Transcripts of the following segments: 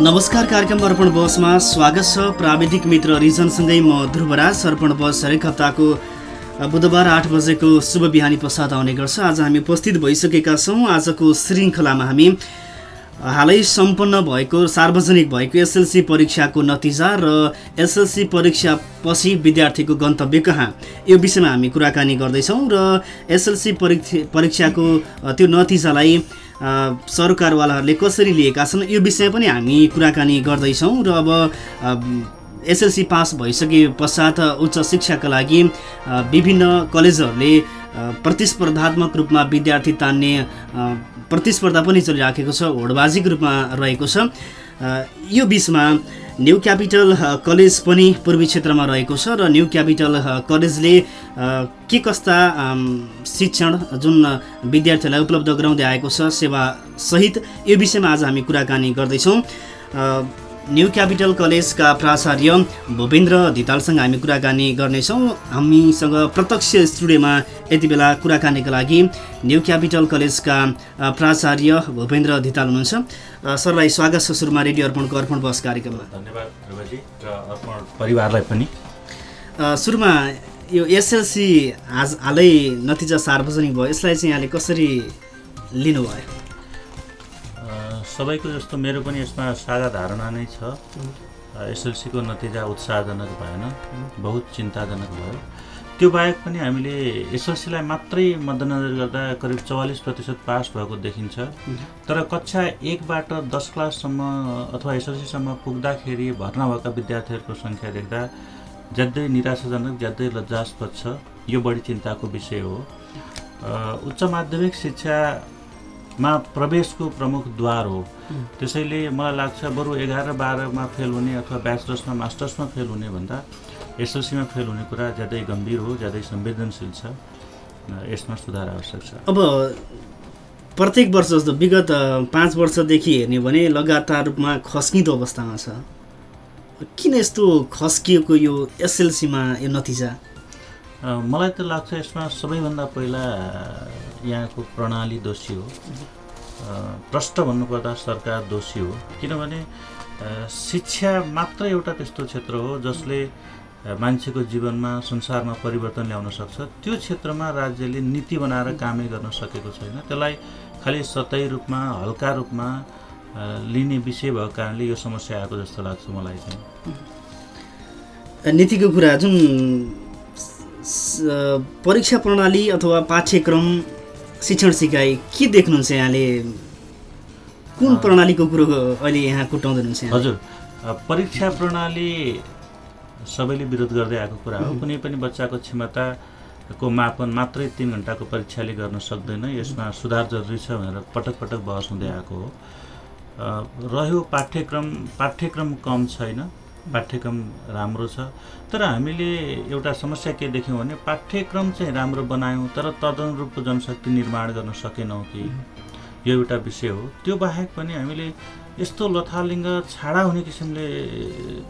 नमस्कार कार्यक्रम अर्पण बसमा स्वागत छ प्राविधिक मित्र रिजनसँगै म ध्रुवराज। अर्पण बस हरेक हप्ताको बुधबार आठ बजेको शुभ बिहानी प्रसाद आउने गर्छ। आज हामी उपस्थित भइसकेका छौँ। आजको श्रृङ्खलामा हामी हालै सम्पन्न भएको सार्वजनिक भएको एसएलसी परीक्षाको नतिजा र एसएलसी परीक्षापछि विद्यार्थीको गन्तव्य कहाँ? यो विषयमा हामी कुराकानी गर्दैछौँ र एसएलसी परीक्षाको त्यो नतिजालाई सरकारवालाहरूले कसरी लिएका छन् यो विषय पनि हामी कुराकानी गर्दैछौँ र अब एसएलसी पास भइसके पश्चात उच्च शिक्षाका लागि विभिन्न कलेजहरूले प्रतिस्पर्धात्मक रूपमा विद्यार्थी तान्ने प्रतिस्पर्धा पनि चलिराखेको छ होडबाजीको रूपमा रहेको छ। यो बिचमा न्यु क्यापिटल कलेज पनि पूर्वी क्षेत्रमा रहेको छ र न्यु क्यापिटल कलेजले के कस्ता शिक्षण जुन विद्यार्थीहरूलाई उपलब्ध गराउँदै आएको छ सेवासहित यो विषयमा आज हामी कुराकानी गर्दैछौँ। न्यू क्यापिटल कलेजका प्राचार्य भूपेन्द्र धितालसँग हामी कुराकानी गर्नेछौँ। हामीसँग प्रत्यक्ष स्टुडियोमा यति बेला कुराकानीका लागि न्यू क्यापिटल कलेजका प्राचार्य भूपेन्द्र धिताल हुनुहुन्छ। सरलाई स्वागत छ सुरुमा रेडियो अर्पणको अर्पण बस कार्यक्रममा। धन्यवाद र अर्पण परिवारलाई पनि। सुरुमा यो एसएलसी आज हालै नतिजा सार्वजनिक भयो। यसलाई चाहिँ यहाँले कसरी लिनुभयो? सबैको जस्तो मेरो पनि यसमा साझा धारणा नै छ। एसएलसीको नतिजा उत्साहजनक भएन बहुत चिन्ताजनक भयो। त्यो बाहेक पनि हामीले एसएलसीलाई मात्रै मध्यनजर गर्दा करिब चौवालिस प्रतिशत पास भएको देखिन्छ। तर कक्षा एकबाट दस क्लाससम्म अथवा एसएलसीसम्म पुग्दाखेरि भर्ना भएका विद्यार्थीहरूको सङ्ख्या देख्दा ज्यादै निराशाजनक ज्यादै लज्जास्पद छ। यो बढी चिन्ताको विषय हो। उच्च माध्यमिक शिक्षा मा प्रवेशको प्रमुख द्वार हो। त्यसैले मलाई लाग्छ बरु एघार बाह्रमा फेल हुने अथवा ब्याचलर्समा मास्टर्समा फेल हुने भन्दा एसएलसीमा फेल हुने कुरा ज्यादै गम्भीर हो ज्यादै संवेदनशील छ। यसमा सुधार आवश्यक छ। अब प्रत्येक वर्ष जस्तो विगत पाँच वर्षदेखि हेर्ने भने लगातार रूपमा खस्किँदो अवस्थामा छ। किन यस्तो खस्किएको यो एसएलसीमा यो नतिजा? मलाई त लाग्छ यसमा सबैभन्दा पहिला यहाँको प्रणाली दोषी हो। प्रष्ट भन्नुपर्दा सरकार दोषी हो। किनभने शिक्षा मात्र एउटा त्यस्तो क्षेत्र हो जसले मान्छेको जीवनमा संसारमा परिवर्तन ल्याउन सक्छ। त्यो क्षेत्रमा राज्यले नीति बनाएर कामै गर्न सकेको छैन। त्यसलाई खालि सतै रूपमा हल्का रूपमा लिने विषय भएको कारणले यो समस्या आएको जस्तो लाग्छ मलाई चाहिँ। नीतिको कुरा जुन परीक्षा प्रणाली अथवा पाठ्यक्रम शिक्षण सिकाइ के देख्नुहुन्छ यहाँले? कुन प्रणालीको कुरो अहिले यहाँ कुटाउँदै हुनुहुन्छ हजुर। परीक्षा प्रणाली सबैले विरोध गर्दै आएको कुरा हो। कुनै पनि बच्चाको क्षमताको मापन मात्रै तिन घन्टाको परीक्षाले गर्न सक्दैन। यसमा सुधार जरुरी छ भनेर पटक पटक बहस हुँदै आएको हो। रह्यो पाठ्यक्रम पाठ्यक्रम कम छैन। पाठ्यक्रम राम्रो छ। तर हामीले एउटा समस्या के देख्यौँ भने पाठ्यक्रम चाहिँ राम्रो बनायौँ तर तदनुरूपको जनशक्ति निर्माण गर्न सकेनौँ कि? यो एउटा विषय हो। त्यो बाहेक पनि हामीले यस्तो लथालिङ्ग छाडा हुने किसिमले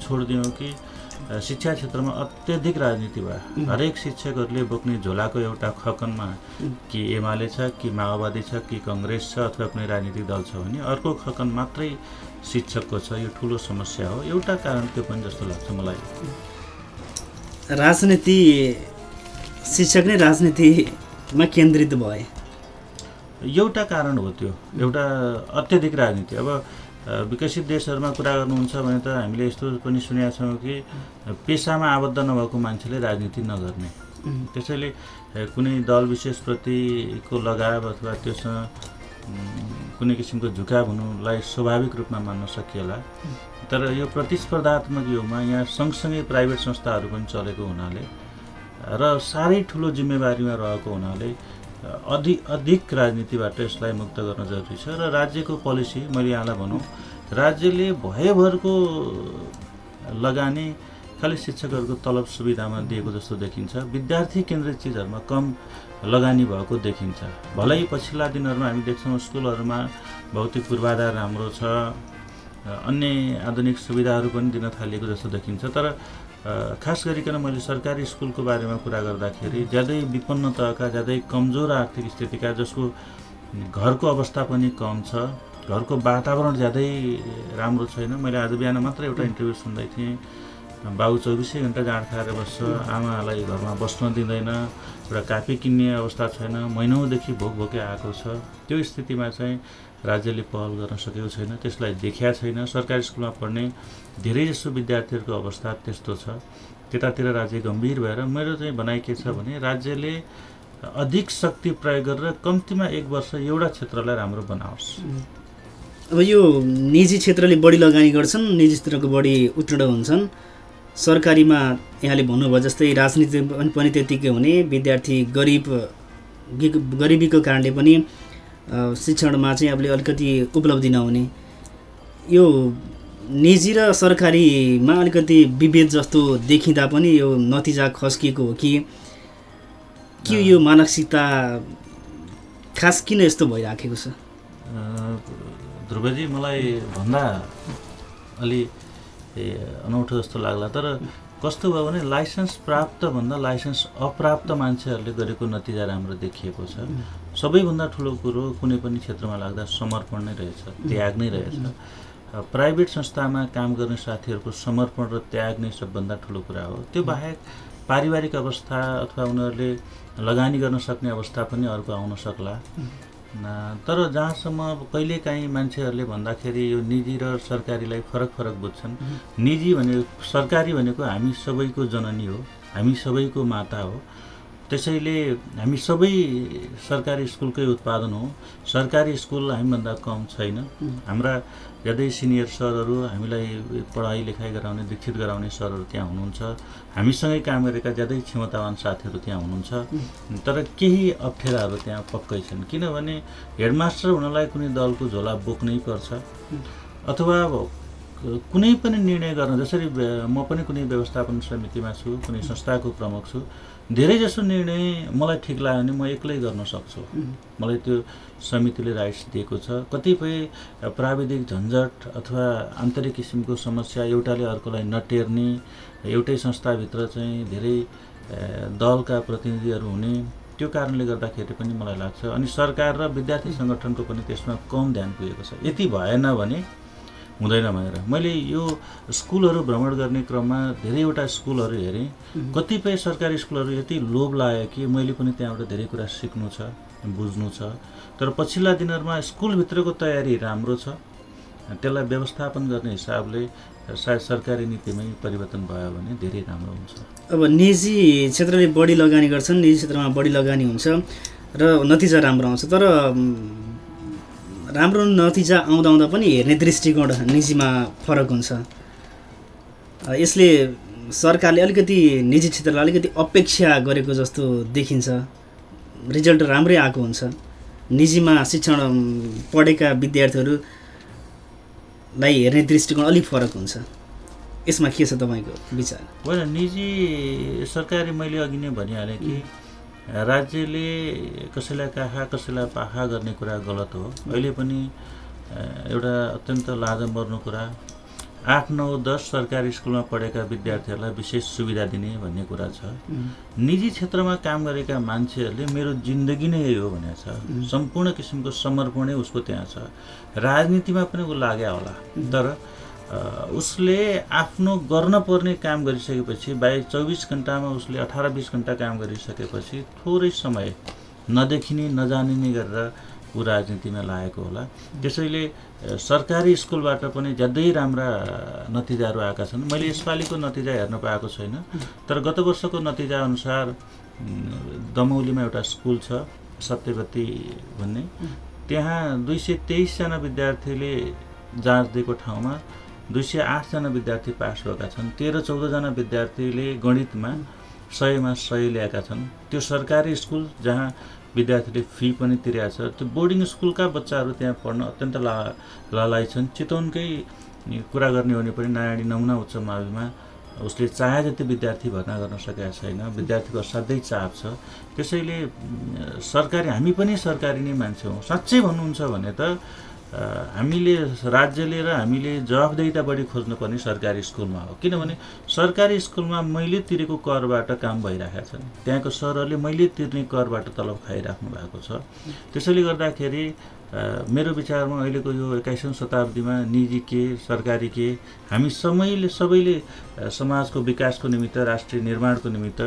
छोडिदियौँ कि शिक्षा क्षेत्रमा अत्यधिक राजनीति भयो। हरेक शिक्षकहरूले बोक्ने झोलाको एउटा खकनमा कि एमाले छ कि माओवादी छ कि कङ्ग्रेस छ अथवा कुनै राजनीतिक दल छ भने अर्को खकन मात्रै शिक्षकको छ यो ठुलो समस्या हो। एउटा कारण त्यो पनि जस्तो लाग्छ मलाई। राजनीति शिक्षक नै राजनीतिमा केन्द्रित भए। एउटा कारण हो त्यो। एउटा अत्यधिक राजनीति। अब विकसित देशहरूमा कुरा गर्नुहुन्छ भने त हामीले यस्तो पनि सुनेका छौँ कि पेसामा आबद्ध नभएको मान्छेले राजनीति नगर्ने। त्यसैले कुनै दल विशेषप्रतिको लगाव अथवा त्योसँग कुनै किसिमको झुकाव हुनुलाई स्वाभाविक रूपमा मान्न सकिएला। तर यो प्रतिस्पर्धात्मक युगमा यहाँ सँगसँगै प्राइभेट संस्थाहरू पनि चलेको हुनाले र साह्रै ठुलो जिम्मेवारीमा रहेको हुनाले अधिक अधिक राजनीतिबाट यसलाई मुक्त गर्न जरुरी छ र राज्यको पोलिसी मैले यहाँलाई भनौँ राज्यले भयभरको लगानी खालि शिक्षकहरूको तलब सुविधामा दिएको जस्तो देखिन्छ। विद्यार्थी केन्द्रित चिजहरूमा कम लगानी भएको देखिन्छ। भलै पछिल्ला दिनहरूमा हामी देख्छौँ स्कुलहरूमा भौतिक पूर्वाधार राम्रो छ अन्य आधुनिक सुविधाहरू पनि दिन थालिएको जस्तो देखिन्छ। तर खास गरिकन मैले सरकारी स्कुलको बारेमा कुरा गर्दाखेरि ज्यादै विपन्न तहका ज्यादै कमजोर आर्थिक स्थितिका जसको घरको अवस्था पनि कम छ घरको वातावरण ज्यादै राम्रो छैन। मैले आज बिहान मात्र एउटा इन्टरभ्यू सुन्दै थिएँ। बाबु चौबिसै घन्टा जाँड खाएर बस्छ आमालाई घरमा बस्न दिँदैन एउटा कापी किन्ने अवस्था छैन महिनौदेखि भोक भोकै आएको छ। त्यो स्थितिमा चाहिँ राज्यले पहल गर्न सकेको छैन त्यसलाई देखिया छैन। सरकारी स्कुलमा पढ्ने धेरैजसो विद्यार्थीहरूको अवस्था त्यस्तो छ। त्यतातिर राज्य गम्भीर भएर मेरो चाहिँ भनाइ के छ भने राज्यले अधिक शक्ति प्रयोग गरेर कम्तीमा एक वर्ष एउटा क्षेत्रलाई राम्रो बनाओस्। अब यो निजी क्षेत्रले बढी लगानी गर्छन् निजी क्षेत्रको बढी उत्तीर्ण हुन्छन्। सरकारीमा यहाँले भन्नुभयो जस्तै राजनीति पनि त्यत्तिकै हुने। विद्यार्थी गरिब गरिबीको कारणले पनि शिक्षणमा चाहिँ अब अलिकति उपलब्धि नहुने। यो निजी र सरकारीमा अलिकति विभेद जस्तो देखिँदा पनि यो नतिजा खस्किएको हो कि के यो मानसिकता खास किन यस्तो भइराखेको छ? ध्रुवजी मलाई भन्दा अलि अनौठो जस्तो लाग्ला। तर कस्तो भयो भने लाइसेन्स प्राप्त भन्दा लाइसेन्स अप्राप्त मान्छेहरूले गरेको नतिजा राम्रो देखिएको छ। सबैभन्दा ठुलो कुरो कुनै पनि क्षेत्रमा लाग्दा समर्पण नै रहेछ त्याग नै रहेछ। प्राइभेट संस्थामा काम गर्ने साथीहरूको समर्पण र त्याग नै सबभन्दा ठुलो कुरा हो। त्यो बाहेक पारिवारिक अवस्था अथवा उनीहरूले लगानी गर्न सक्ने अवस्था पनि अर्को आउन सक्ला। तर जहाँसम्म कहिलेकाहीँ मान्छेहरूले भन्दाखेरि यो निजी र सरकारीलाई फरक फरक बुझ्छन्। निजी भनेको सरकारी भनेको हामी सबैको जननी हो हामी सबैको माता हो। त्यसैले हामी सबै सरकारी स्कुलकै उत्पादन हो। सरकारी स्कुल हामीभन्दा कम छैन। हाम्रा ज्यादै सिनियर सरहरू हामीलाई पढाइ लेखाइ गराउने दीक्षित गराउने सरहरू त्यहाँ हुनुहुन्छ। हामीसँगै काम गरेका ज्यादै क्षमतावान साथीहरू त्यहाँ हुनुहुन्छ। तर केही अप्ठ्याराहरू त्यहाँ पक्कै छन्। किनभने हेडमास्टर हुनलाई कुनै दलको झोला बोक्नै पर्छ। अथवा कुनै पनि निर्णय गर्न जसरी म पनि कुनै व्यवस्थापन समितिमा छु कुनै संस्थाको प्रमुख छु धेरैजसो निर्णय मलाई ठिक लाग्यो भने म एक्लै गर्न सक्छु। मलाई त्यो समितिले राइट्स दिएको छ। कतिपय प्राविधिक झन्झट अथवा आन्तरिक किसिमको समस्या एउटाले अर्कोलाई नटेर्ने एउटै संस्थाभित्र चाहिँ धेरै दलका प्रतिनिधिहरू हुने त्यो कारणले गर्दाखेरि पनि मलाई लाग्छ। अनि सरकार र विद्यार्थी सङ्गठनको पनि त्यसमा कम ध्यान पुगेको छ। यति भएन भने हुँदैन भनेर। मैले यो स्कुलहरू भ्रमण गर्ने क्रममा धेरैवटा स्कुलहरू हेरेँ। कतिपय सरकारी स्कुलहरू यति लोभ लाग्यो कि मैले पनि त्यहाँबाट धेरै कुरा सिक्नु छ बुझ्नु छ। तर पछिल्ला दिनहरूमा स्कुलभित्रको तयारी राम्रो छ। त्यसलाई व्यवस्थापन गर्ने हिसाबले सायद सरकारी नीतिमै परिवर्तन भयो भने धेरै राम्रो हुन्छ। अब निजी क्षेत्रले बढी लगानी गर्छन् निजी क्षेत्रमा बढी लगानी हुन्छ र नतिजा राम्रो आउँछ। तर राम्रो नतिजा आउँदा आउँदा पनि हेर्ने दृष्टिकोण निजीमा फरक हुन्छ। यसले सरकारले अलिकति निजी क्षेत्रलाई अलिकति अपेक्षा गरेको जस्तो देखिन्छ। रिजल्ट राम्रै आएको हुन्छ। निजीमा शिक्षण पढेका विद्यार्थीहरूलाई हेर्ने दृष्टिकोण अलिक फरक हुन्छ। यसमा के छ तपाईँको विचार? होइन निजी सरकारी मैले अघि नै भनिहालेँ कि राज्यले कसैलाई काखा कसैलाई पाखा गर्ने कुरा गलत हो। अहिले पनि एउटा अत्यन्त लाज मर्नु कुरा आठ नौ दस सरकारी स्कुलमा पढेका विद्यार्थीहरूलाई विशेष सुविधा दिने भन्ने कुरा छ। निजी क्षेत्रमा काम गरेका मान्छेहरूले मेरो जिन्दगी नै यही हो भनेको छ। सम्पूर्ण किसिमको समर्पणै उसको त्यहाँ छ। राजनीतिमा पनि ऊ लाग्यो होला। तर उसले आफ्नो गर्न पर्ने काम गरिसकेपछि बाहेक चौबिस घन्टामा उसले अठार बिस घन्टा काम गरिसकेपछि थोरै समय नदेखिने नजानिने गरेर ऊ राजनीतिमा लागेको होला। त्यसैले सरकारी स्कुलबाट पनि ज्यादै राम्रा नतिजाहरू आएका छन्। मैले यसपालिको नतिजा हेर्न पाएको छैन तर गत वर्षको नतिजा अनुसार दमौलीमा एउटा स्कुल छ सत्यवती भन्ने। त्यहाँ दुई सय तेइसजना विद्यार्थीले जाँच दिएको ठाउँमा दुई सय आठजना विद्यार्थी पास भएका छन्। तेह्र चौधजना विद्यार्थीले गणितमा सयमा सय ल्याएका छन्। त्यो सरकारी स्कुल जहाँ विद्यार्थीले फी पनि तिरेको छ। त्यो बोर्डिङ स्कुलका बच्चाहरू त्यहाँ पढ्न अत्यन्त ला लालाइ छन्। चितवनकै कुरा गर्ने हो भने पनि नारायणी नमुना उच्च माविमा उसले चाहे जति विद्यार्थी भर्ना गर्न सकेका छैन विद्यार्थीको असाध्यै चाप छ। त्यसैले सरकारी हामी पनि सरकारी नै मान्छे हौँ। साँच्चै भन्नुहुन्छ भने त हामीले राज्यले र हामीले जवाफदेहिता बढी खोज्नुपर्ने सरकारी स्कुलमा हो। किनभने सरकारी स्कुलमा मैले तिरेको करबाट काम भइरहेका छन्। त्यहाँको सरहरूले मैले तिर्ने करबाट तलब खाइराख्नु भएको छ। त्यसैले गर्दाखेरि मेरो विचारमा अहिलेको यो एक्काइसौँ शताब्दीमा निजी के सरकारी के हामी सबैले सबैले समाजको विकासको निमित्त राष्ट्रिय निर्माणको निमित्त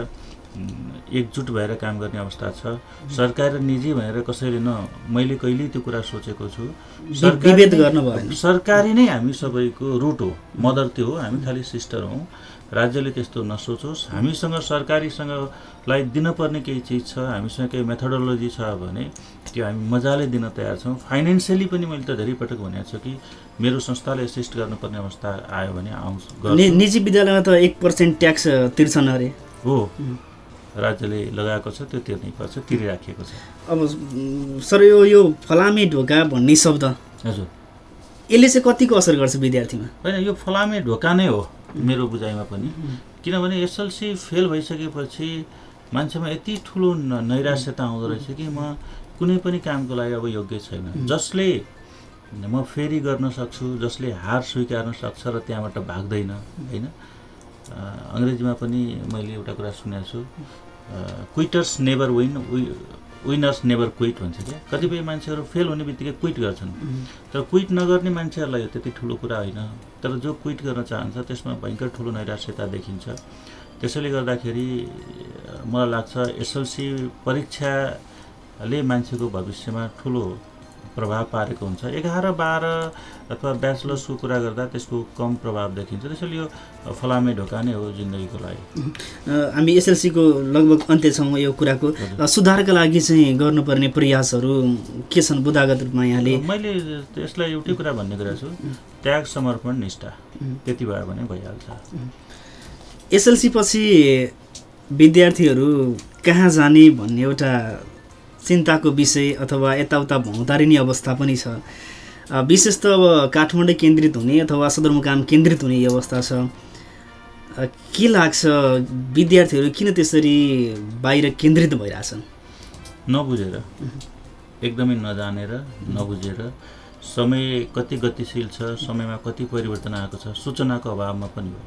एकजुट भएर काम गर्ने अवस्था छ। सरकार र निजी भनेर कसैले न मैले कहिल्यै त्यो कुरा सोचेको छु। वि- विभेद गर्न भएन। सरकारी नै हामी सबैको रुट हो मदर त्यो हो हामी खालि सिस्टर हौँ। राज्यले त्यस्तो नसोचोस्। हामीसँग सरकारीसँगलाई दिनपर्ने केही चिज छ हामीसँग केही मेथोडोलोजी छ भने त्यो हामी मजाले दिन तयार छौँ। फाइनेन्सियली पनि मैले त धेरै पटक भनेको छु कि मेरो संस्थाले एसिस्ट गर्नुपर्ने अवस्था आयो भने आउँछ निजी विद्यालयमा त एक पर्सेन्ट ट्याक्स तिर्छन् अरे। हो। राज्यले लगाएको छ त्यो तिर्नै पर्छ तिरिराखिएको छ। अब सर यो यो फलामे ढोका भन्ने शब्द हजुर। यसले चाहिँ कतिको असर गर्छ विद्यार्थीमा? होइन यो फलामे ढोका नै हो मेरो बुझाइमा पनि। किनभने एसएलसी फेल भइसकेपछि मान्छेमा यति ठुलो न- नैराश्यता आउँदो रहेछ कि म कुनै पनि कामको लागि अब योग्य छैन। जसले म फेरि गर्न सक्छु जसले हार स्वीकार्न सक्छ र त्यहाँबाट भाग्दैन होइन? अङ्ग्रेजीमा पनि मैले एउटा कुरा सुनेको छु। Quitters never win winners never quit भन्छ क्या। कतिपय मान्छेहरू फेल हुने बित्तिकै क्विट गर्छन्। तर क्विट नगर्ने मान्छेहरूलाई यो त्यति ठुलो कुरा होइन। तर जो क्विट गर्न चाहन्छ त्यसमा भयङ्कर ठुलो नैराश्यता देखिन्छ। त्यसैले गर्दाखेरि मलाई लाग्छ एसएलसी परीक्षाले मान्छेको भविष्यमा ठुलो प्रभाव पारेको हुन्छ। एघार बाह्र अथवा ब्याचलर्सको कुरा गर्दा त्यसको कम प्रभाव देखिन्छ। त्यसैले यो फलामे ढोका नै हो जिन्दगीको लागि। हामी एसएलसीको लगभग अन्त्य छौँ यो कुराको सुधारका लागि चाहिँ गर्नुपर्ने प्रयासहरू के छन् बुदागत रूपमा यहाँले? मैले त्यसलाई एउटै कुरा भन्ने कुरा छु त्याग समर्पण निष्ठा। त्यति भयो भने भइहाल्छ। एसएलसी पछि विद्यार्थीहरू कहाँ जाने भन्ने एउटा चिन्ताको विषय अथवा यताउता भौतारिने अवस्था पनि छ। विशेष त अब काठमाडौँ केन्द्रित हुने अथवा सदरमुकाम केन्द्रित हुने अवस्था छ। के लाग्छ? विद्यार्थीहरू किन त्यसरी बाहिर केन्द्रित भइरहेछन्? नबुझेर। एकदमै नजानेर नबुझेर। समय कति गतिशील छ समयमा कति परिवर्तन आएको छ सूचनाको अभावमा पनि हो।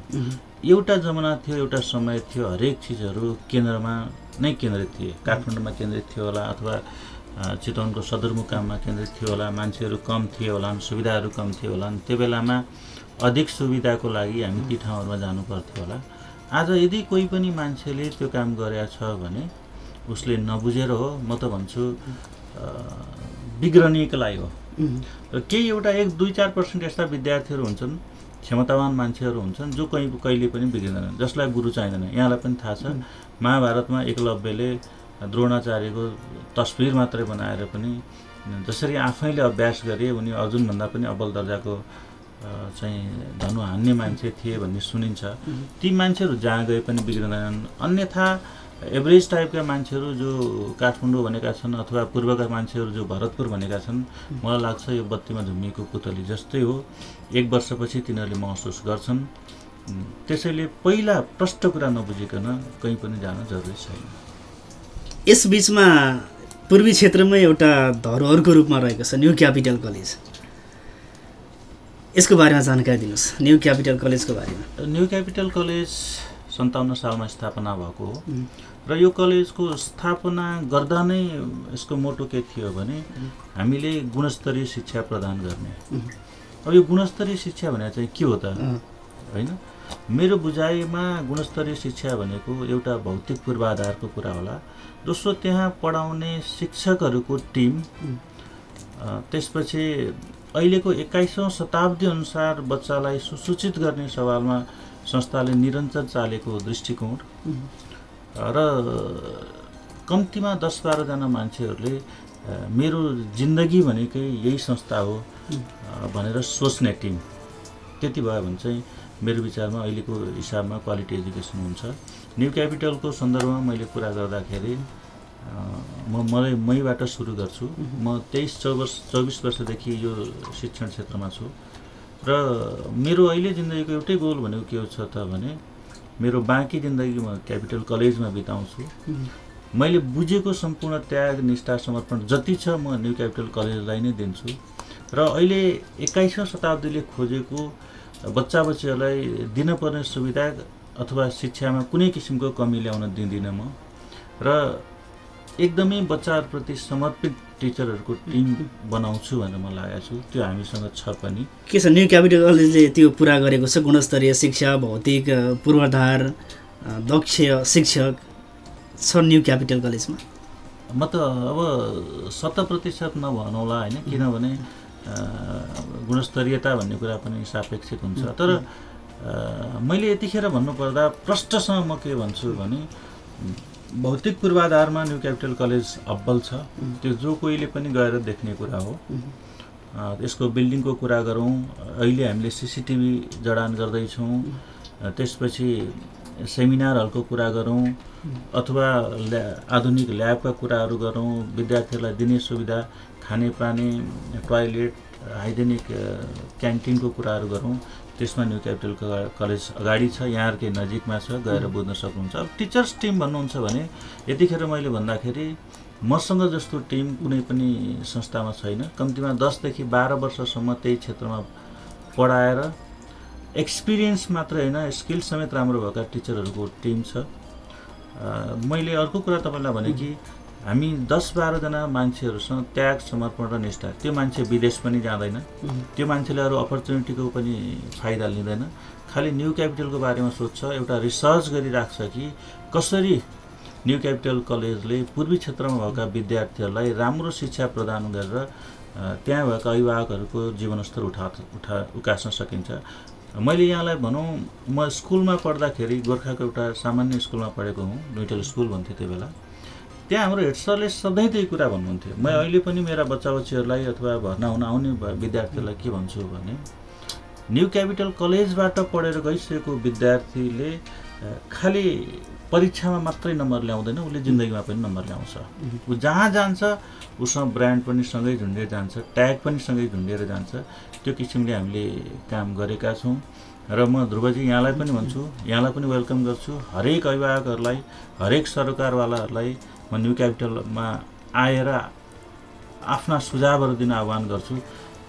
एउटा जमाना थियो एउटा समय थियो हरेक चिजहरू केन्द्रमा नै केन्द्रित थिए। काठमाडौँमा केन्द्रित थियो होला अथवा चितवनको सदरमुकाममा केन्द्रित थियो होला मान्छेहरू कम थिए होलान् सुविधाहरू कम थिए होलान् त्यो बेलामा अधिक सुविधाको लागि हामी ती ठाउँहरूमा जानु पर्थ्यो होला। आज यदि कोही पनि मान्छेले त्यो काम गरेका छ भने उसले नबुझेर हो म त भन्छु बिग्रनिएको लागि हो। र केही एउटा एक दुई चार पर्सेन्ट यस्ता विद्यार्थीहरू हुन्छन् क्षमतावान मान्छेहरू हुन्छन् जो कहीँ कहिले पनि बिग्रिँदैन जसलाई गुरु चाहिँदैन। यहाँलाई पनि थाहा छ महाभारतमा एकलव्यले द्रोणाचार्यको तस्बिर मात्रै बनाएर पनि जसरी आफैले अभ्यास गरे उनी अर्जुनभन्दा पनि अब्बल दर्जाको चाहिँ धनु हान्ने मान्छे थिए भन्ने सुनिन्छ। ती मान्छेहरू जहाँ गए पनि बिग्रिँदैनन् अन्यथा एभरेज टाइपका मान्छेहरू जो काठमाडौँ भनेका छन् अथवा पूर्वका मान्छेहरू जो भरतपुर भनेका छन् मलाई लाग्छ यो बत्तीमा झुम्मिएको पुतली जस्तै हो। एक वर्षपछि तिनीहरूले महसुस गर्छन्। त्यसैले पहिला प्रष्ट कुरा नबुझिकन कहीँ पनि जान जरुरी छैन। यस बिचमा पूर्वी क्षेत्रमै एउटा धरोहरको रूपमा रहेको छ न्यू क्यापिटल कलेज। यसको बारेमा जानकारी दिनुहोस्। न्यू क्यापिटल कलेजको बारेमा। न्यू क्यापिटल कलेज सन्ताउन्न सालमा स्थापना भएको हो। र यो कलेजको स्थापना गर्दा नै यसको मोटो के थियो भने हामीले गुणस्तरीय शिक्षा प्रदान गर्ने। अब यो गुणस्तरीय शिक्षा भनेर चाहिँ के हो त? होइन? मेरो बुझाइमा गुणस्तरीय शिक्षा भनेको एउटा भौतिक पूर्वाधारको कुरा होला दोस्रो त्यहाँ पढाउने शिक्षकहरूको टिम त्यसपछि अहिलेको एक्काइसौँ शताब्दी अनुसार बच्चालाई सुसूचित गर्ने सवालमा संस्थाले निरन्तर चालेको दृष्टिकोण। र कम्तीमा दस बाह्रजना मान्छेहरूले मेरो जिन्दगी भनेकै यही संस्था हो भनेर सोच्ने टिम। त्यति भयो भने चाहिँ मेरो विचारमा अहिलेको हिसाबमा क्वालिटी एजुकेसन हुन्छ। न्यू क्यापिटलको सन्दर्भमा मैले कुरा गर्दाखेरि म मलाई मैबाट सुरु गर्छु। म तेइस चौबिस चौबिस वर्षदेखि यो शिक्षण क्षेत्रमा छु। र मेरो अहिले जिन्दगीको एउटै गोल भनेको के छ त भने मेरो बाँकी जिन्दगी म क्यापिटल कलेजमा बिताउँछु। मैले बुझेको सम्पूर्ण त्याग निष्ठा समर्पण जति छ म न्यू क्यापिटल कलेजलाई नै दिन्छु। र अहिले एक्काइसौँ शताब्दीले खोजेको बच्चा बच्चीहरूलाई दिनपर्ने सुविधा अथवा शिक्षामा कुनै किसिमको कमी ल्याउन दिँदिनँ म। र एकदमै बच्चाहरूप्रति समर्पित टिचरहरूको टिम बनाउँछु भनेर म लागेको छु। त्यो हामीसँग छ पनि। के छ न्यू क्यापिटल कलेजले त्यो पुरा गरेको छ? गुणस्तरीय शिक्षा भौतिक पूर्वाधार दक्ष शिक्षक छ न्यू क्यापिटल कलेजमा? म त अब शत प्रतिशत नभनौँला होइन। किनभने गुणस्तरीयता भन्ने कुरा पनि सापेक्षिक हुन्छ। तर मैले यतिखेर भन्नुपर्दा प्रष्टसँग म के भन्छु भने भौतिक पूर्वाधारमा न्यू क्यापिटल कलेज अब्बल छ। त्यो जो कोहीले पनि गएर देख्ने कुरा हो। यसको बिल्डिङको कुरा गरौँ। अहिले हामीले सिसिटिभी जडान गर्दैछौँ। त्यसपछि सेमिनार हलको कुरा गरौँ। अथवा ल्या आधुनिक ल्याबका कुराहरू गरौँ। विद्यार्थीहरूलाई दिने सुविधा। खानेपानी टोयलेट हाइजेनिक क्यान्टिनको कुराहरू गरौँ। त्यसमा न्यू क्यापिटल कलेज अगाडि छ यहाँहरूकै नजिकमा छ गएर बुझ्न सक्नुहुन्छ। अब टिचर्स टिम भन्नुहुन्छ भने यतिखेर मैले भन्दाखेरि मसँग जस्तो टिम कुनै पनि संस्थामा छैन। कम्तीमा दसदेखि बाह्र वर्षसम्म त्यही क्षेत्रमा पढाएर एक्सपिरियन्स मात्र होइन स्किल समेत राम्रो भएका टिचरहरूको टिम छ। मैले अर्को कुरा तपाईँलाई भने कि हामी दस बाह्रजना मान्छेहरूसँग त्याग समर्पण र निष्ठा। त्यो मान्छे विदेश पनि जाँदैन। त्यो मान्छेले अरू अपर्च्युनिटीको पनि फाइदा लिँदैन। खालि न्यू क्यापिटलको बारेमा सोध्छ एउटा रिसर्च गरिराख्छ कि कसरी न्यू क्यापिटल कलेजले पूर्वी क्षेत्रमा भएका विद्यार्थीहरूलाई राम्रो शिक्षा प्रदान गरेर त्यहाँ भएका अभिभावकहरूको जीवनस्तर उठा उठा उकास्न सकिन्छ। मैले यहाँलाई भनौँ म स्कुलमा पढ्दाखेरि गोर्खाको एउटा सामान्य स्कुलमा पढेको हुँ मिडल स्कुल भन्थ्यो त्यो बेला। त्यहाँ हाम्रो हेड सरले सधैँ त्यही कुरा भन्नुहुन्थ्यो। म अहिले पनि मेरा बच्चा बच्चीहरूलाई अथवा भर्ना हुन आउने विद्यार्थीहरूलाई के भन्छु भने न्यू क्यापिटल कलेजबाट पढेर गइसकेको विद्यार्थीले खालि परीक्षामा मात्रै नम्बर ल्याउँदैन उसले जिन्दगीमा पनि नम्बर ल्याउँछ। ऊ जहाँ जान्छ उसँग ब्रान्ड पनि सँगै झुन्डिएर जान्छ ट्याग पनि सँगै झुन्डिएर जान्छ। त्यो किसिमले हामीले काम गरेका छौँ। र म ध्रुवजी यहाँलाई पनि भन्छु यहाँलाई पनि वेलकम गर्छु। हरेक अभिभावकहरूलाई हरेक सरकारवालाहरूलाई न्यू क्यापिटलमा आएर आफ्ना सुझावहरू दिन आह्वान गर्छु।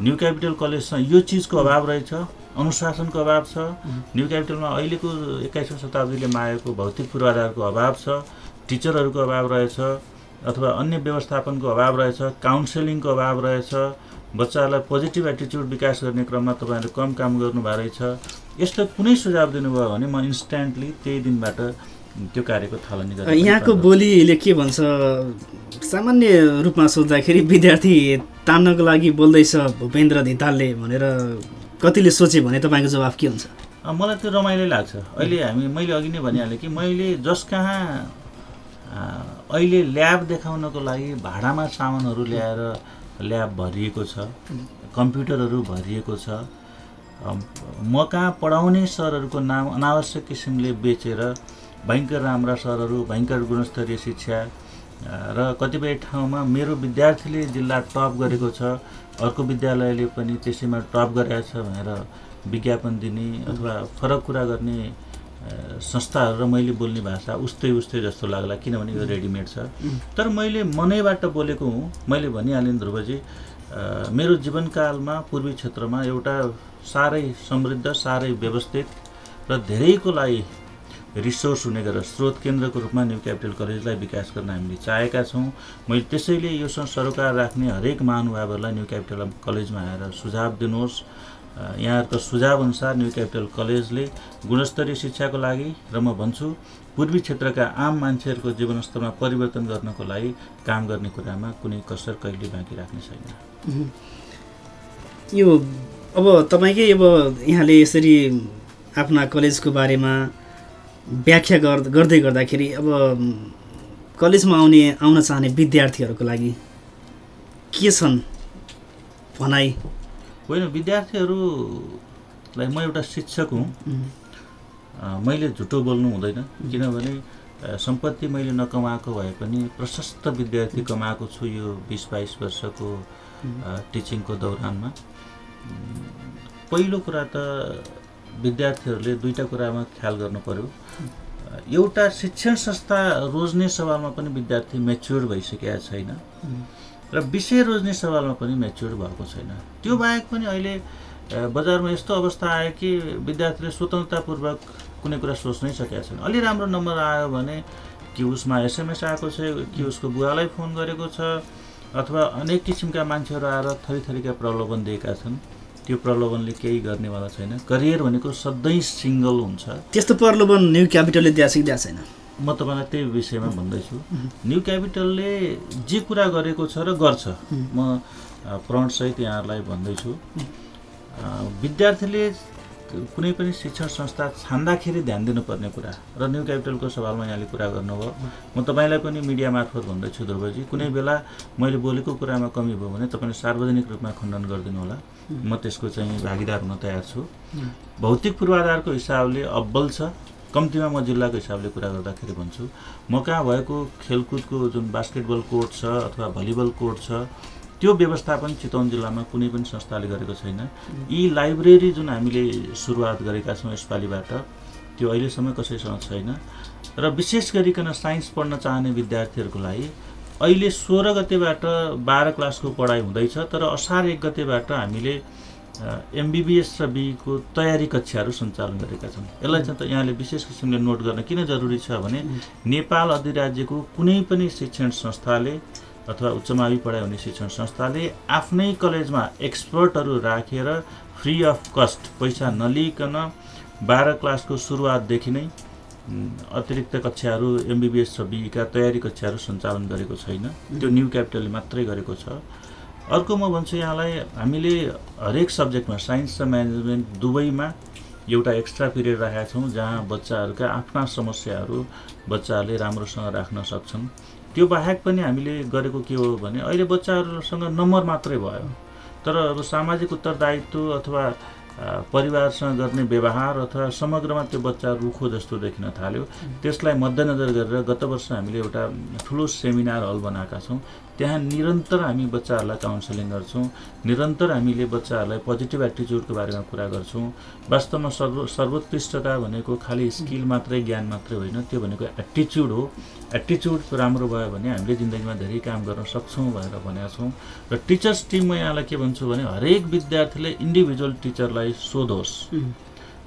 न्यू क्यापिटल कलेजसँग यो चिजको अभाव रहेछ अनुशासनको अभाव छ। न्यू क्यापिटलमा अहिलेको एक्काइसौँ शताब्दीले मागेको भौतिक पूर्वाधारको अभाव छ टिचरहरूको अभाव रहेछ अथवा अन्य व्यवस्थापनको अभाव रहेछ काउन्सिलिङको अभाव रहेछ बच्चाहरूलाई पोजिटिभ एटिच्युड विकास गर्ने क्रममा तपाईँहरूले कम काम गर्नुभएको रहेछ। यस्तो कुनै सुझाव दिनुभयो भने म इन्स्ट्यान्टली त्यही दिनबाट त्यो कार्यको थालनी यहाँको बोलीले के भन्छ? सामान्य रूपमा सोच्दाखेरि विद्यार्थी तान्नको लागि बोल्दैछ भूपेन्द्र धितालले भनेर कतिले सोचे भने तपाईँको जवाफ के हुन्छ? मलाई त्यो रमाइलो लाग्छ। अहिले हामी मैले अघि नै भनिहालेँ कि मैले जस कहाँ अहिले ल्याब देखाउनको लागि भाडामा सामानहरू ल्याएर ल्याब भरिएको छ कम्प्युटरहरू भरिएको छ म कहाँ पढाउने सरहरूको नाम अनावश्यक किसिमले बेचेर भयङ्कर राम्रा सरहरू भयङ्कर गुणस्तरीय शिक्षा र कतिपय ठाउँमा मेरो विद्यार्थीले जिल्ला टप गरेको छ अर्को विद्यालयले पनि त्यसैमा टप गरेको छ भनेर विज्ञापन दिने अथवा फरक कुरा गर्ने संस्थाहरू र मैले बोल्ने भाषा उस्तै उस्तै जस्तो लाग्ला किनभने यो रेडिमेड छ। तर मैले मनैबाट बोलेको हुँ मैले भनिहालेँ ध्रुवजी मेरो जीवनकालमा पूर्वी क्षेत्रमा एउटा साह्रै समृद्ध साह्रै व्यवस्थित र धेरैको लागि रिसोर्स हुने गरेर स्रोत केन्द्रको रूपमा न्यू क्यापिटल कलेजलाई विकास गर्न हामीले चाहेका छौँ। मैले त्यसैले योसँग सरोकार राख्ने हरेक महानुभावहरूलाई न्यू क्यापिटल कलेजमा आएर सुझाव दिनुहोस्। यहाँहरूको सुझाव अनुसार न्यू क्यापिटल कलेजले गुणस्तरीय शिक्षाको लागि र म भन्छु पूर्वी क्षेत्रका आम मान्छेहरूको जीवनस्तरमा परिवर्तन गर्नको लागि काम गर्ने कुरामा कुनै कसर कहिले बाँकी राख्ने छैन। यो अब तपाईँकै अब यहाँले यसरी आफ्ना कलेजको बारेमा व्याख्या गर् गर्दै गर्दाखेरि अब कलेजमा आउने आउन चाहने विद्यार्थीहरूको लागि के छन् भनाइ होइन विद्यार्थीहरूलाई म एउटा शिक्षक हुँ। मैले झुटो बोल्नु हुँदैन। किनभने सम्पत्ति मैले नकमाएको भए पनि प्रशस्त विद्यार्थी कमाएको छु यो बिस बाइस वर्षको टिचिङको दौरानमा। पहिलो कुरा त विद्यार्थीहरूले दुईवटा कुरामा ख्याल गर्नु पर्यो। एउटा शिक्षण संस्था रोज्ने सवालमा पनि विद्यार्थी मेच्योर भइसकेका छैन र विषय रोज्ने सवालमा पनि मेच्योर भएको छैन। त्यो बाहेक पनि अहिले बजारमा यस्तो अवस्था आयो कि विद्यार्थीले स्वतन्त्रतापूर्वक कुनै कुरा सोच्नै सकेका छैन। अलि राम्रो नम्बर आयो भने कि उसमा एसएमएस आएको छ कि उसको बुवालाई फोन गरेको छ अथवा अनेक किसिमका मान्छेहरू आएर थरी थरीका प्रलोभन दिएका छन्। त्यो प्रलोभनले केही गर्नेवाला छैन। करियर भनेको सधैँ सिङ्गल हुन्छ। त्यस्तो प्रलोभन न्यू क्यापिटलले दिएको छ कि दिएको छैन। म तपाईँलाई त्यही विषयमा भन्दैछु। न्यू क्यापिटलले जे कुरा गरेको छ र गर्छ। म प्रणसहित यहाँहरूलाई भन्दैछु। विद्यार्थीले कुनै पनि शिक्षण संस्था छान्दाखेरि ध्यान दिनुपर्ने कुरा र न्यू क्यापिटलको सवालमा यहाँले कुरा गर्नुभयो। म तपाईँलाई पनि मिडिया मार्फत भन्दैछु ध्रुवजी। कुनै बेला मैले बोलेको कुरामा कमी भयो भने तपाईँले सार्वजनिक रूपमा खण्डन गरिदिनु होला। म त्यसको चाहिँ भागीदार हुन तयार छु। भौतिक पूर्वाधारको हिसाबले अब्बल छ। कम्तीमा म जिल्लाको हिसाबले कुरा गर्दाखेरि भन्छु म कहाँ भएको खेलकुदको जुन बास्केटबल कोर्ट छ अथवा भलिबल कोर्ट छ त्यो व्यवस्थापन चितवन जिल्लामा कुनै पनि संस्थाले गरेको छैन। यी लाइब्रेरी जुन हामीले सुरुवात गरेका छौँ यसपालिबाट त्यो अहिलेसम्म कसैसँग छैन। र विशेष गरिकन साइन्स पढ्न चाहने विद्यार्थीहरूको लागि अहिले सोह्र गतेबाट बाह्र क्लासको पढाइ हुँदैछ तर असार एक गतेबाट हामीले एमबिबिएस र बीको तयारी कक्षाहरू सञ्चालन गरेका छौँ। यसलाई चाहिँ त यहाँले विशेष किसिमले नोट गर्न किन जरुरी छ भने नेपाल अधिराज्यको कुनै पनि शिक्षण संस्थाले अथवा उच्च मावि पढाइ हुने शिक्षण संस्थाले आफ्नै कलेजमा एक्सपर्टहरू राखेर फ्री अफ कस्ट पैसा नलिकन बाह्र क्लासको सुरुवातदेखि नै अतिरिक्त कक्षाहरू एमबिबिएस र बीका तयारी कक्षाहरू सञ्चालन गरेको छैन। त्यो न्यू क्यापिटलले मात्रै गरेको छ। अर्को म भन्छु यहाँलाई हामीले हरेक सब्जेक्टमा साइन्स र म्यानेजमेन्ट दुवैमा एउटा एक्स्ट्रा पिरियड राखेका छौँ जहाँ बच्चाहरूका आफ्ना समस्याहरू बच्चाहरूले राम्रोसँग राख्न सक्छन्। त्यो बाहेक पनि हामीले गरेको के हो भने अहिले बच्चाहरूसँग नम्बर मात्रै भयो। तर अब सामाजिक उत्तरदायित्व अथवा परिवारसँग गर्ने व्यवहार अथवा समग्रमा त्यो बच्चा रुखो जस्तो देखिन थाल्यो। त्यसलाई मध्यनजर गरेर गत वर्ष हामीले एउटा ठुलो सेमिनार हल बनाएका छौँ। त्यहाँ निरन्तर हामी बच्चाहरूलाई काउन्सिलिङ गर्छौँ निरन्तर हामीले बच्चाहरूलाई पोजिटिभ एटिच्युडको बारेमा कुरा गर्छौँ। वास्तवमा सर्व सर्वोत्कृष्टता भनेको खालि स्किल मात्रै ज्ञान मात्रै होइन त्यो भनेको एटिच्युड हो। एटिच्युड राम्रो भयो भने हामीले जिन्दगीमा धेरै काम गर्न सक्छौँ भनेर भनेका छौँ। र टिचर्स टिम म यहाँलाई के भन्छु भने हरेक विद्यार्थीले इन्डिभिजुअल टिचरलाई सोधोस्।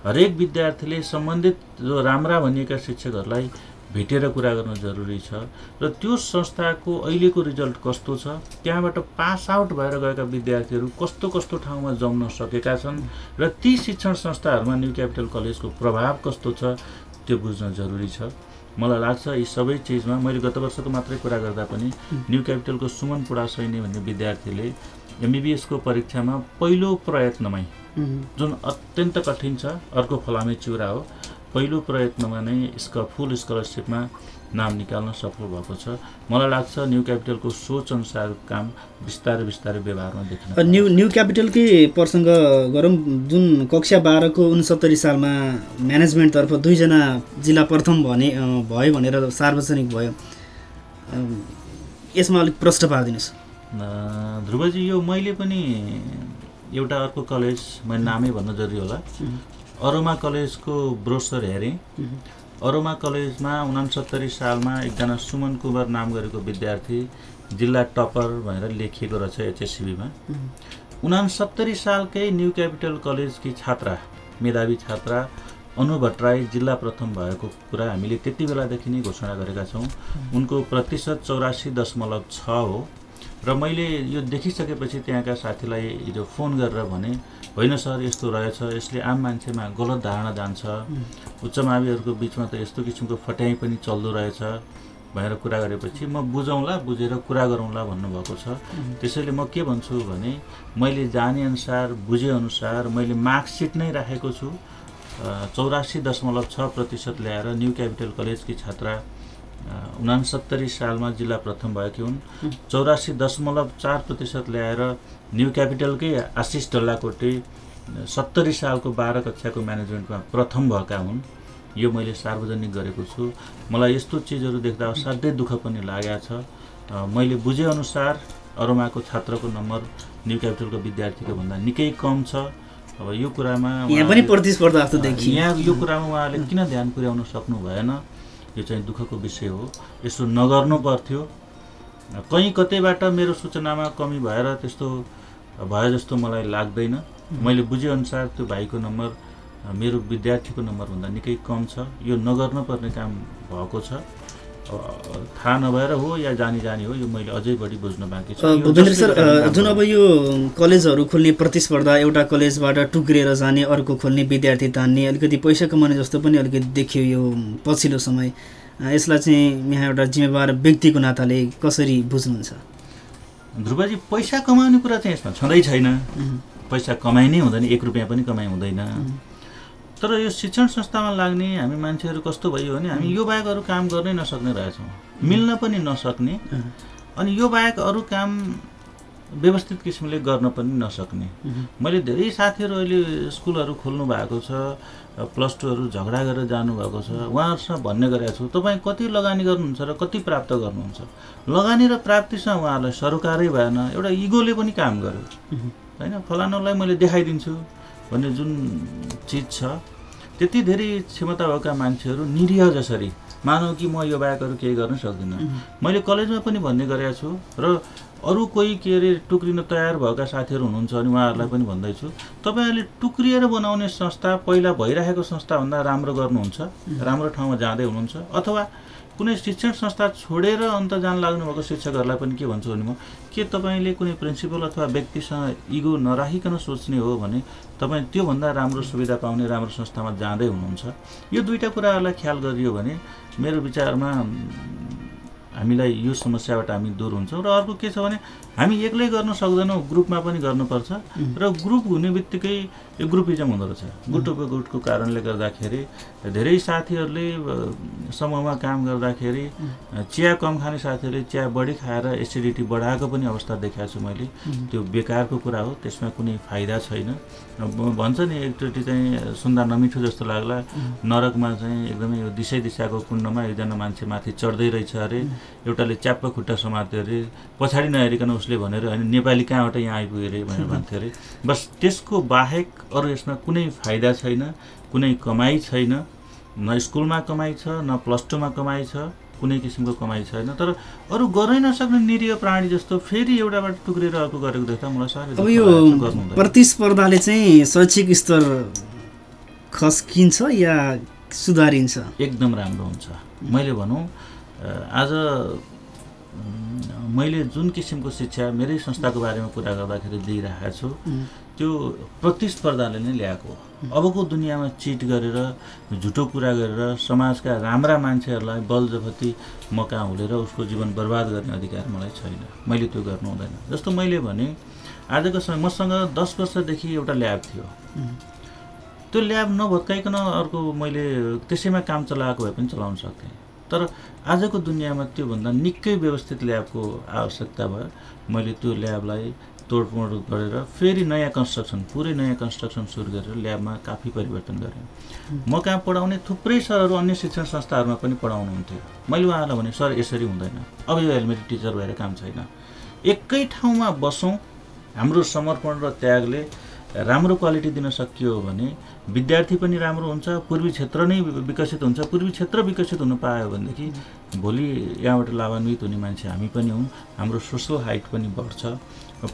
हरेक विद्यार्थीले सम्बन्धित जो राम्रा भनिएका शिक्षकहरूलाई भेटेर कुरा गर्न जरुरी छ र त्यो संस्थाको अहिलेको रिजल्ट कस्तो छ त्यहाँबाट पास आउट भएर गएका विद्यार्थीहरू कस्तो कस्तो ठाउँमा जम्न सकेका छन् र ती शिक्षण संस्थाहरूमा न्यू क्यापिटल कलेजको प्रभाव कस्तो छ त्यो बुझ्न जरुरी छ। मलाई लाग्छ यी सबै चिजमा मैले गत वर्षको मात्रै कुरा गर्दा पनि न्यू क्यापिटलको सुमन पुडा सैनी भन्ने विद्यार्थीले एमबिबिएसको परीक्षामा पहिलो प्रयत्नमै जुन अत्यन्त कठिन छ अर्को फलामे चुरा हो पहिलो प्रयत्नमा नै स्क फुल स्कलरसिपमा नाम निकाल्न सफल भएको छ। मलाई लाग्छ न्यू क्यापिटलको सोच अनुसार काम बिस्तारै बिस्तारै व्यवहारमा देखिन न्यू न्यू क्यापिटलकै प्रसङ्ग गरौँ। जुन कक्षा बाह्रको उनसत्तरी सालमा म्यानेजमेन्टतर्फ दुईजना जिल्ला प्रथम भने भयो भनेर सार्वजनिक भयो। यसमा अलिक प्रश्न पारिदिनुहोस्। ध्रुवजी यो मैले पनि एउटा अर्को कलेज मैले नामै भन्न जरुरी होला। अरोमा कलेजको ब्रोसर हेरेँ। अरोमा कलेजमा उनासत्तरी सालमा एकजना सुमन कुमार नाम गरेको विद्यार्थी जिल्ला टपर भनेर लेखिएको रहेछ एचएससिबीमा। उनासत्तरी सालकै न्यू क्यापिटल कलेजकी छात्रा मेधावी छात्रा अनु भट्टराई जिल्ला प्रथम भएको कुरा हामीले त्यति बेलादेखि नै घोषणा गरेका छौँ। उनको प्रतिशत चौरासी दशमलव छ हो। र मैले यो देखिसकेपछि त्यहाँका साथीलाई हिजो फोन गरेर भने होइन सर यस्तो रहेछ। यसले आम मान्छेमा गलत धारणा जान्छ। उच्च माविहरूको बिचमा त यस्तो किसिमको फट्याइ पनि चल्दो रहेछ। भनेर कुरा गरेपछि म बुझौँला बुझेर कुरा गरौँला भन्नुभएको छ। त्यसैले म के भन्छु भने मैले जाने अनुसार बुझेअनुसार मैले मार्कसिट नै राखेको छु। चौरासी दशमलव छ प्रतिशत ल्याएर न्यू क्यापिटल कलेजकी छात्रा उनासत्तरी सालमा जिल्ला प्रथम भएकी हुन्। चौरासी दशमलव चार प्रतिशत ल्याएर न्यू क्यापिटलकै आशिष डल्लाकोटे सत्तरी सालको बाह्र कक्षाको म्यानेजमेन्टमा प्रथम भएका हुन्। यो मैले सार्वजनिक गरेको छु। मलाई यस्तो चिजहरू देख्दा असाध्यै दुःख पनि लागेको छ। मैले बुझेअनुसार अरोमाको छात्रको नम्बर न्यू क्यापिटलको विद्यार्थीको भन्दा निकै कम छ। अब यो कुरामा यहाँ पनि प्रतिस्पर्धा यहाँ यो कुरामा उहाँले किन ध्यान पुर्याउन सक्नु भएन? यो चाहिँ दुःखको विषय हो। यसो नगर्नु पर्थ्यो। कहीँ कतैबाट मेरो सूचनामा कमी भएर त्यस्तो भयो जस्तो मलाई लाग्दैन। मैले बुझेअनुसार त्यो भाइको नम्बर मेरो विद्यार्थीको नम्बरभन्दा निकै कम छ। यो नगर्नु पर्ने काम भएको छ। थाहा नभएर हो या जानी जानी हो यो मैले अझै बढी बुझ्न बाँकी छ। भूपेन्द्र सर जुन। अब यो कलेजहरू खोल्ने प्रतिस्पर्धा एउटा कलेजबाट टुक्रिएर जाने अर्को खोल्ने विद्यार्थी तान्ने अलिकति पैसा कमाउने जस्तो पनि अलिकति देखियो यो पछिल्लो समय। यसलाई चाहिँ यहाँ एउटा जिम्मेवार व्यक्तिको नाताले कसरी बुझ्नुहुन्छ? ध्रुवजी पैसा कमाउने कुरा चाहिँ यसमा छँदै छैन। पैसा कमाइ नै हुँदैन एक रुपियाँ पनि कमाइ हुँदैन। तर यो शिक्षण संस्थामा लाग्ने हामी मान्छेहरू कस्तो भयो भने हामी यो बाहेक अरू काम गर्नै नसक्ने रहेछौँ। मिल्न पनि नसक्ने अनि यो बाहेक अरू काम व्यवस्थित किसिमले गर्न पनि नसक्ने। मैले धेरै साथीहरू अहिले स्कुलहरू खोल्नु भएको छ प्लस टूहरू झगडा गरेर जानुभएको छ। उहाँहरूसँग भन्ने गरेको छु तपाईँ कति लगानी गर्नुहुन्छ र कति प्राप्त गर्नुहुन्छ? लगानी र प्राप्तिसँग उहाँहरूलाई सरोकारै भएन एउटा इगोले पनि काम गर्यो। होइन फलानालाई मैले देखाइदिन्छु। भन्ने जुन चिज छ त्यति धेरै क्षमता भएका मान्छेहरू निरीह जसरी। मानौ कि म यो बाहेक अरू केही गर्न सक्दिनँ। मैले कलेजमा पनि भन्ने गरेको छु र अरू कोही के अरे टुक्रिन तयार भएका साथीहरू हुनुहुन्छ भने उहाँहरूलाई पनि भन्दैछु तपाईँहरूले टुक्रिएर बनाउने संस्था पहिला भइरहेको संस्थाभन्दा राम्रो गर्नुहुन्छ राम्रो ठाउँमा जाँदै हुनुहुन्छ अथवा कुनै शिक्षण संस्था छोडेर अन्त जान लाग्नुभएको शिक्षकहरूलाई पनि के भन्छु भने म के तपाईँले कुनै प्रिन्सिपल अथवा व्यक्तिसँग इगो नराखिकन सोच्ने हो भने तपाईँ त्योभन्दा राम्रो सुविधा पाउने राम्रो संस्थामा जाँदै हुनुहुन्छ। यो दुईवटा कुराहरूलाई ख्याल गरियो भने मेरो विचारमा हामीलाई यो समस्याबाट हामी दूर हुन्छौँ र अर्को के छ भने हामी एक्लै गर्न सक्दैनौँ ग्रुपमा पनि गर्नुपर्छ र ग्रुप हुने बित्तिकै यो ग्रुपिजम हुँदो रहेछ। गुट उप गुटको कारणले गर्दाखेरि धेरै साथीहरूले समूहमा काम गर्दाखेरि चिया कम खाने साथीहरूले चिया बढी खाएर एसिडिटी बढाएको पनि अवस्था देखाएको छु मैले। त्यो बेकारको कुरा हो त्यसमा कुनै फाइदा छैन। भन्छ नि एकचोटि चाहिँ सुन्दा नमिठो जस्तो लाग्ला। नरकमा चाहिँ एकदमै यो दिशै दिशाको कुण्डमा एकजना मान्छे माथि चढ्दै रहेछ अरे एउटाले च्याप्प खुट्टा समात्यो अरे पछाडि नहेरिकन उसले भनेर होइन नेपाली कहाँबाट यहाँ आइपुग्यो अरे भनेर भन्थ्यो अरे। बस त्यसको बाहेक अरू यसमा कुनै फाइदा छैन कुनै कमाइ छैन। न स्कुलमा कमाइ छ न प्लस टूमा कमाइ छ कुनै किसिमको कमाइ छैन। तर अरू गर्नै नसक्ने निरीह प्राणी जस्तो फेरि एउटाबाट टुक्रेर अर्को गरेको देख्दा मलाई साह्रै अब यो। प्रतिस्पर्धाले चाहिँ शैक्षिक स्तर खस्किन्छ या सुधारिन्छ? एकदम राम्रो हुन्छ। मैले भनौँ आज मैले जुन किसिमको शिक्षा मेरै संस्थाको बारेमा कुरा गर्दाखेरि दिइरहेको छु त्यो प्रतिस्पर्धाले नै ल्याएको हो। अबको दुनियाँमा चिट गरेर झुटो कुरा गरेर समाजका राम्रा मान्छेहरूलाई बल जफती मका हुलेर उसको जीवन बर्बाद गर्ने अधिकार मलाई छैन। मैले त्यो गर्नु हुँदैन। जस्तो मैले भने आजको समय मसँग दस वर्षदेखि एउटा ल्याब थियो। त्यो ल्याब नभत्काइकन अर्को मैले त्यसैमा काम चलाएको भए पनि चलाउन सक्थेँ। तर आजको दुनियाँमा त्योभन्दा निकै व्यवस्थित ल्याबको आवश्यकता भयो। मैले त्यो ल्याबलाई तोडमोड गरेर फेरि नयाँ कन्स्ट्रक्सन पुरै नयाँ कन्स्ट्रक्सन सुरु गरेर ल्याबमा काफी परिवर्तन गरेँ। म कहाँ पढाउने? थुप्रै सरहरू अन्य शिक्षण संस्थाहरूमा पनि पढाउनुहुन्थ्यो। मैले उहाँहरूलाई भने सर यसरी हुँदैन। अब यो हेलमेट टिचर भएर काम छैन। एकै ठाउँमा बसौँ हाम्रो समर्पण र त्यागले राम्रो क्वालिटी दिन सकियो भने विद्यार्थी पनि राम्रो हुन्छ पूर्वी क्षेत्र नै विकसित हुन्छ। पूर्वी क्षेत्र विकसित हुन पायो भनेदेखि भोलि यहाँबाट लाभान्वित हुने मान्छे हामी पनि हौँ। हाम्रो सोसल हाइट पनि बढ्छ।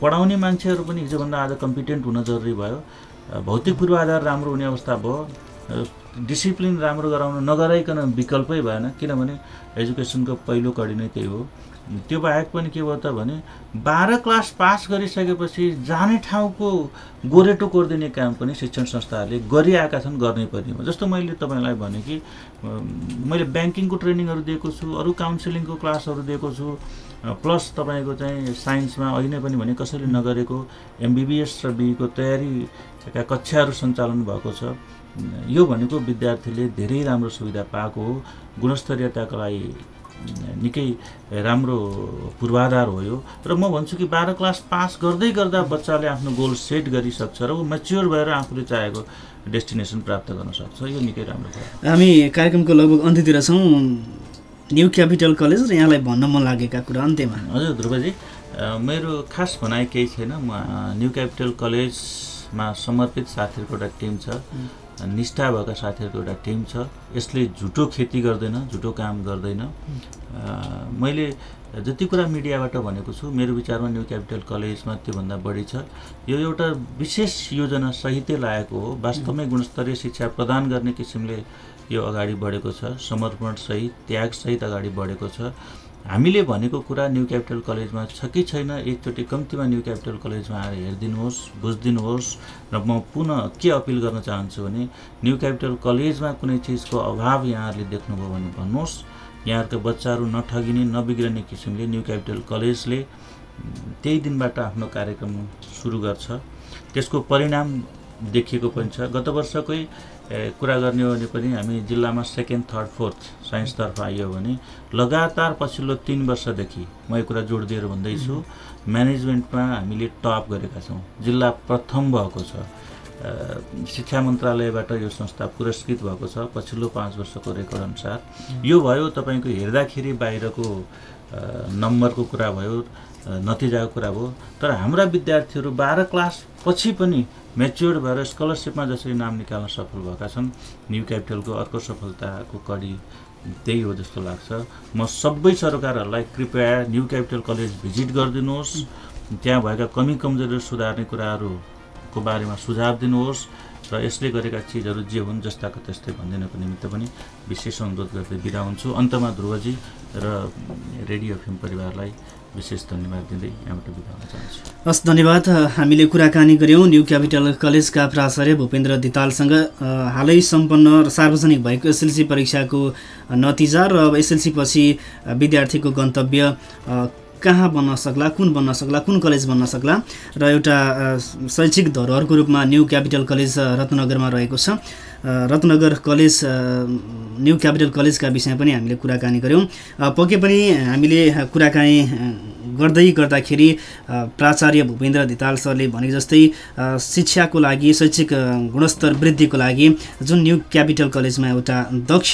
पढाउने मान्छेहरू पनि हिजोभन्दा आज कम्पिटेन्ट हुन जरुरी भयो। भौतिक पूर्वाधार राम्रो हुने अवस्था भयो। डिसिप्लिन राम्रो गराउन नगराइकन विकल्पै भएन। किनभने एजुकेसनको पहिलो कडी नै त्यही हो। त्यो बाहेक पनि के भयो त भने बाह्र क्लास पास गरिसकेपछि जाने ठाउँको गोरेटो कोरिदिने काम पनि शिक्षण संस्थाहरूले गरिआएका छन् गर्नै पर्ने हो। जस्तो मैले तपाईँलाई भने कि मैले ब्याङ्किङको ट्रेनिङहरू दिएको छु अरू काउन्सिलिङको क्लासहरू दिएको छु प्लस तपाईँको चाहिँ साइन्समा अहिले पनि भने कसैले नगरेको एमबिबिएस र बीको तयारीका कक्षाहरू सञ्चालन भएको छ। यो भनेको विद्यार्थीले धेरै राम्रो सुविधा पाएको हो। गुणस्तरीयताको लागि निकै राम्रो पूर्वाधार हो यो। र म भन्छु कि बाह्र क्लास पास गर्दै गर्दा बच्चाले आफ्नो गोल सेट गरिसक्छ र ऊ मेच्योर भएर आफूले चाहेको डेस्टिनेसन प्राप्त गर्न सक्छ। यो निकै राम्रो भयो हामी कार्यक्रमको लगभग अन्त्यतिर छौँ। न्यू क्यापिटल कलेज र यहाँलाई भन्न मन लागेका कुरा अन्त्यमा। हजुर ध्रुवजी मेरो खास भनाइ केही छैन। म न्यू क्यापिटल कलेजमा समर्पित साथीहरूको एउटा टिम छ। निष्ठा भएका साथीहरूको एउटा टिम छ। यसले झुटो खेती गर्दैन झुटो काम गर्दैन। मैले जति कुरा मिडियाबाट भनेको छु मेरो विचारमा न्यू क्यापिटल कलेजमा त्योभन्दा बढी छ। यो एउटा विशेष योजना सहितै लागेको हो। वास्तवमै गुणस्तरीय शिक्षा प्रदान गर्ने किसिमले यो अगाडि बढेको छ। समर्पणसहित त्यागसहित अगाडि बढेको छ। हामीले भनेको कुरा न्यू क्यापिटल कलेजमा छ कि छैन एकचोटि कम्तीमा न्यू क्यापिटल कलेजमा आएर हेरिदिनुहोस् बुझिदिनुहोस् र म पुनः के अपिल गर्न चाहन्छु भने न्यू क्यापिटल कलेजमा कुनै चिजको अभाव यहाँहरूले देख्नुभयो भने भन्नुहोस्। यहाँहरूका बच्चाहरू नठगिने नबिग्रने किसिमले न्यू क्यापिटल कलेजले त्यही दिनबाट आफ्नो कार्यक्रम सुरु गर्छ। त्यसको परिणाम देखिएको पनि छ। गत वर्षकै कुरा गर्ने हो भने पनि हामी जिल्लामा सेकेन्ड थर्ड फोर्थ साइन्सतर्फ आइयो भने लगातार पछिल्लो तिन वर्षदेखि म यो कुरा जोड दिएर भन्दैछु म्यानेजमेन्टमा हामीले टप गरेका छौँ। जिल्ला प्रथम भएको छ। शिक्षा मन्त्रालयबाट यो संस्था पुरस्कृत भएको छ पछिल्लो पाँच वर्षको रेकर्ड अनुसार। यो भयो तपाईँको हेर्दाखेरि बाहिरको नम्बरको कुरा भयो। नतिजाको कुरा भयो। तर हाम्रा विद्यार्थीहरू बाह्र क्लास पछि पनि मेच्योर्ड भएर स्कलरसिपमा जसरी नाम निकाल्न सफल भएका छन् न्यु क्यापिटलको अर्को सफलताको कडी त्यही हो जस्तो लाग्छ। म सबै सरकारहरूलाई कृपया न्यु क्यापिटल कलेज भिजिट गरिदिनुहोस्। त्यहाँ भएका कमी कमजोरी सुधार्ने कुराहरूको बारेमा सुझाव दिनुहोस् र यसले गरेका चिजहरू जे हुन् जस्ताको त्यस्तै भनिदिनको निमित्त पनि विशेष अनुरोध गर्दै बिदा हुन्छु। अन्तमा ध्रुवजी र रेडियो फिल्म परिवारलाई विशेष धन्यवाद दिँदै यहाँबाट बिदा हुन चाहन्छु। हस् धन्यवाद। हामीले कुराकानी गऱ्यौँ न्यू क्यापिटल कलेजका प्राचार्य भूपेन्द्र दितालसँग। हालै सम्पन्न सार्वजनिक भएको एसएलसी परीक्षाको नतिजा र अब एसएलसी पछि विद्यार्थीको गन्तव्य कहाँ बन्न सक्ला कुन बन्न सक्ला कुन कलेज बन्न सक्ला र एउटा शैक्षिक धरोहरको रूपमा न्यू क्यापिटल कलेज रत्नगरमा रहेको छ। रत्नगर कलेज न्यू क्यापिटल कलेजका विषयमा पनि हामीले कुराकानी गऱ्यौँ पक्कै पनि हामीले कुराकानी गर्दै गर्दाखेरि प्राचार्य भूपेन्द्र धिताल सरले भने जस्तै शिक्षाको लागि शैक्षिक गुणस्तर वृद्धिको लागि जुन न्यू क्यापिटल कलेजमा एउटा दक्ष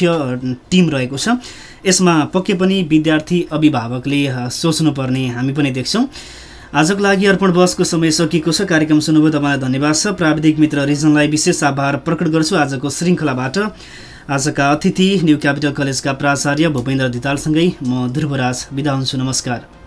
टिम रहेको छ यसमा पक्कै पनि विद्यार्थी अभिभावकले सोच्नुपर्ने हामी पनि देख्छौँ। आजको लागि अर्पण बसको समय सकिएको छ। कार्यक्रम सुन्नुभयो तपाईँलाई धन्यवाद छ। प्राविधिक मित्र रिजनलाई विशेष आभार प्रकट गर्छु आजको श्रृङ्खलाबाट। आजका अतिथि न्यू क्यापिटल कलेजका प्राचार्य भूपेन्द्र धितालसँगै म ध्रुवराज बिदा हुन्छु। नमस्कार।